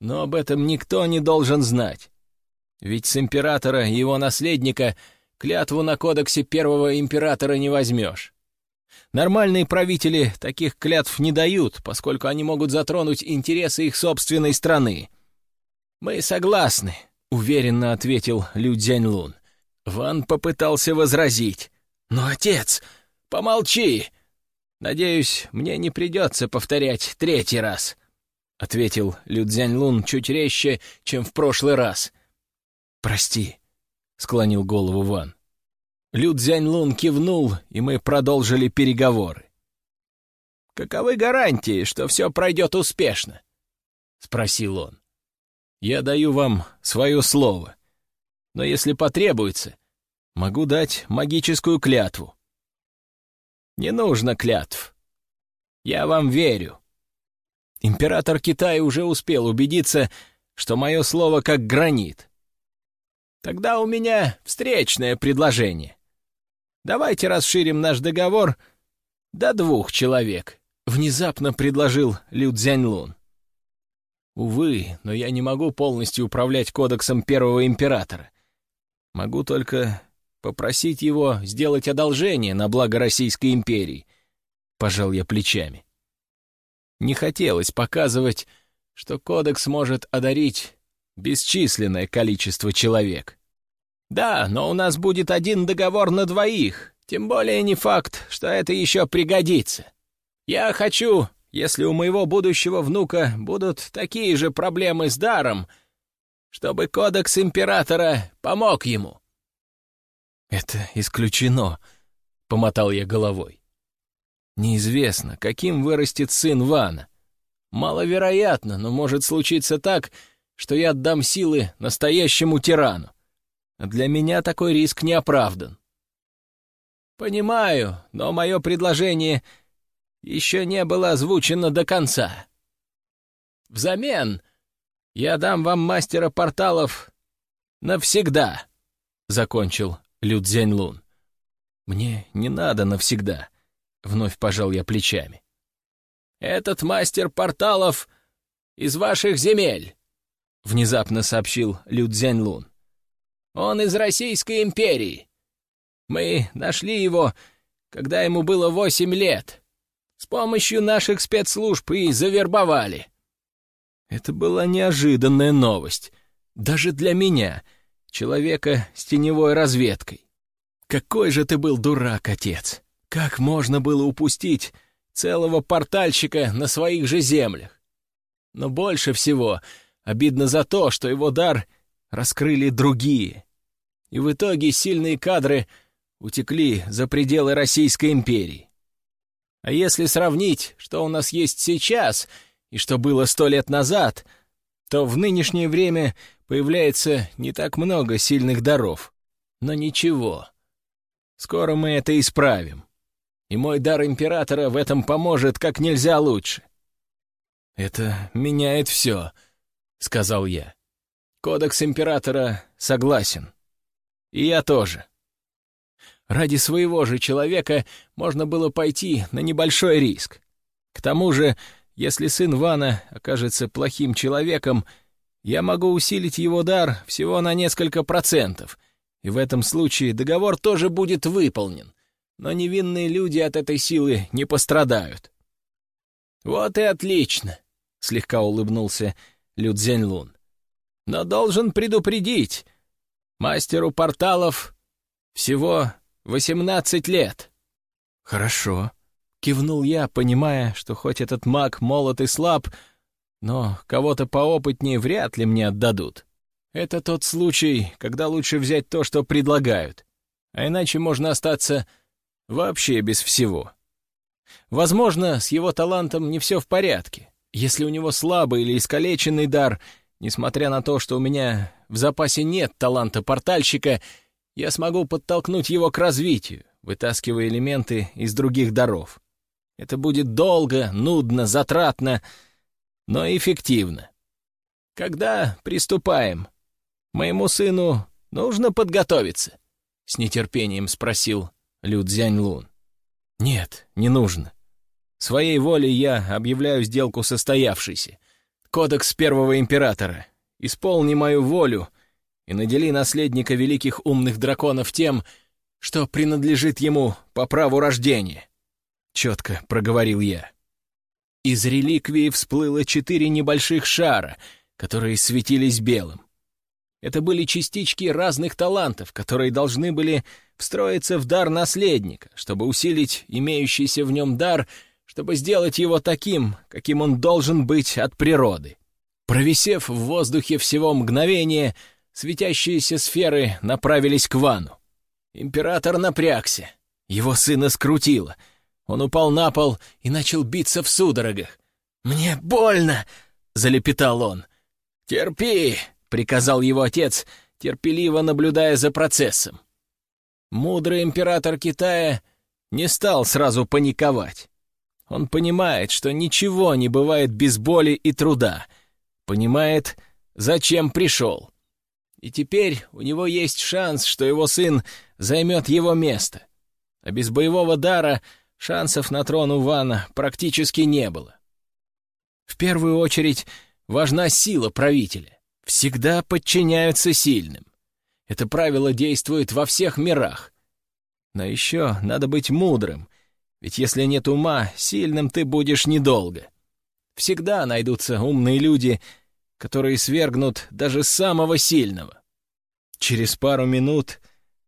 Но об этом никто не должен знать. Ведь с императора и его наследника клятву на кодексе первого императора не возьмешь. Нормальные правители таких клятв не дают, поскольку они могут затронуть интересы их собственной страны. «Мы согласны», — уверенно ответил Лю Цзяньлун. Ван попытался возразить. «Но, отец, помолчи! Надеюсь, мне не придется повторять третий раз». — ответил Лю Цзяньлун чуть резче, чем в прошлый раз. «Прости», — склонил голову Ван. Лю Цзяньлун кивнул, и мы продолжили переговоры. «Каковы гарантии, что все пройдет успешно?» — спросил он. «Я даю вам свое слово, но если потребуется, могу дать магическую клятву». «Не нужно клятв. Я вам верю», Император Китая уже успел убедиться, что мое слово как гранит. Тогда у меня встречное предложение. Давайте расширим наш договор до двух человек, — внезапно предложил Лю Цзяньлун. Увы, но я не могу полностью управлять кодексом первого императора. Могу только попросить его сделать одолжение на благо Российской империи. Пожал я плечами. Не хотелось показывать, что кодекс может одарить бесчисленное количество человек. Да, но у нас будет один договор на двоих, тем более не факт, что это еще пригодится. Я хочу, если у моего будущего внука будут такие же проблемы с даром, чтобы кодекс императора помог ему. «Это исключено», — помотал я головой. Неизвестно, каким вырастет сын Вана. Маловероятно, но может случиться так, что я отдам силы настоящему тирану. Для меня такой риск не оправдан. Понимаю, но мое предложение еще не было озвучено до конца. Взамен я дам вам мастера порталов навсегда, — закончил Лю Цзяньлун. Мне не надо навсегда. — вновь пожал я плечами. «Этот мастер порталов из ваших земель», — внезапно сообщил Лю Цзяньлун. «Он из Российской империи. Мы нашли его, когда ему было восемь лет. С помощью наших спецслужб и завербовали. Это была неожиданная новость. Даже для меня, человека с теневой разведкой. Какой же ты был дурак, отец! Как можно было упустить целого портальщика на своих же землях? Но больше всего обидно за то, что его дар раскрыли другие. И в итоге сильные кадры утекли за пределы Российской империи. А если сравнить, что у нас есть сейчас и что было сто лет назад, то в нынешнее время появляется не так много сильных даров. Но ничего. Скоро мы это исправим. И мой дар императора в этом поможет как нельзя лучше. «Это меняет все», — сказал я. «Кодекс императора согласен. И я тоже». Ради своего же человека можно было пойти на небольшой риск. К тому же, если сын Вана окажется плохим человеком, я могу усилить его дар всего на несколько процентов, и в этом случае договор тоже будет выполнен, но невинные люди от этой силы не пострадают. «Вот и отлично», — слегка улыбнулся Лю Цзяньлун. «Но должен предупредить, мастеру порталов всего Восемнадцать лет!» «Хорошо», — кивнул я, понимая, что хоть этот маг молод и слаб, но кого-то поопытнее вряд ли мне отдадут. Это тот случай, когда лучше взять то, что предлагают, а иначе можно остаться вообще без всего. Возможно, с его талантом не все в порядке. Если у него слабый или искалеченный дар, несмотря на то, что у меня в запасе нет таланта портальщика — я смогу подтолкнуть его к развитию, вытаскивая элементы из других даров. Это будет долго, нудно, затратно, но эффективно. Когда приступаем? Моему сыну нужно подготовиться? С нетерпением спросил Лю Цзяньлун. Нет, не нужно. Своей волей я объявляю сделку состоявшейся. Кодекс первого императора. Исполни мою волю — и надели наследника великих умных драконов тем, что принадлежит ему по праву рождения. Четко проговорил я. Из реликвии всплыло четыре небольших шара, которые светились белым. Это были частички разных талантов, которые должны были встроиться в дар наследника, чтобы усилить имеющийся в нем дар, чтобы сделать его таким, каким он должен быть от природы. Провисев в воздухе всего мгновение, Светящиеся сферы направились к Вану. Император напрягся. Его сына скрутило. Он упал на пол и начал биться в судорогах. «Мне больно!» — залепетал он. «Терпи!» — приказал его отец, терпеливо наблюдая за процессом. Мудрый император Китая не стал сразу паниковать. Он понимает, что ничего не бывает без боли и труда. Понимает, зачем пришел. И теперь у него есть шанс, что его сын займет его место. А без боевого дара шансов на трон у Вана практически не было. В первую очередь важна сила правителя. Всегда подчиняются сильным. Это правило действует во всех мирах. Но еще надо быть мудрым, ведь если нет ума, сильным ты будешь недолго. Всегда найдутся умные люди, которые свергнут даже самого сильного. Через пару минут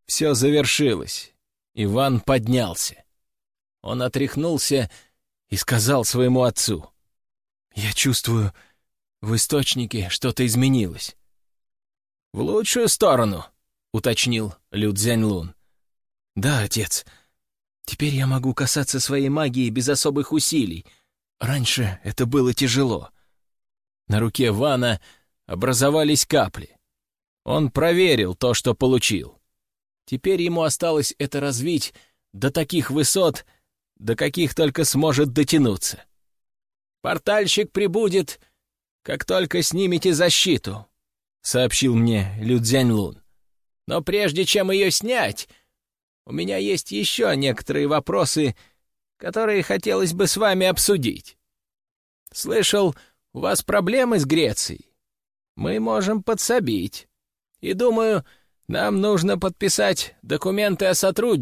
все завершилось. Иван поднялся. Он отряхнулся и сказал своему отцу. «Я чувствую, в источнике что-то изменилось». «В лучшую сторону», — уточнил Лю Цзяньлун. «Да, отец. Теперь я могу касаться своей магии без особых усилий. Раньше это было тяжело». На руке Вана образовались капли. Он проверил то, что получил. Теперь ему осталось это развить до таких высот, до каких только сможет дотянуться. «Портальщик прибудет, как только снимете защиту», — сообщил мне Людзянь-Лун. «Но прежде чем ее снять, у меня есть еще некоторые вопросы, которые хотелось бы с вами обсудить. Слышал, у вас проблемы с Грецией? Мы можем подсобить. И думаю, Нам нужно подписать документы о сотрудничестве.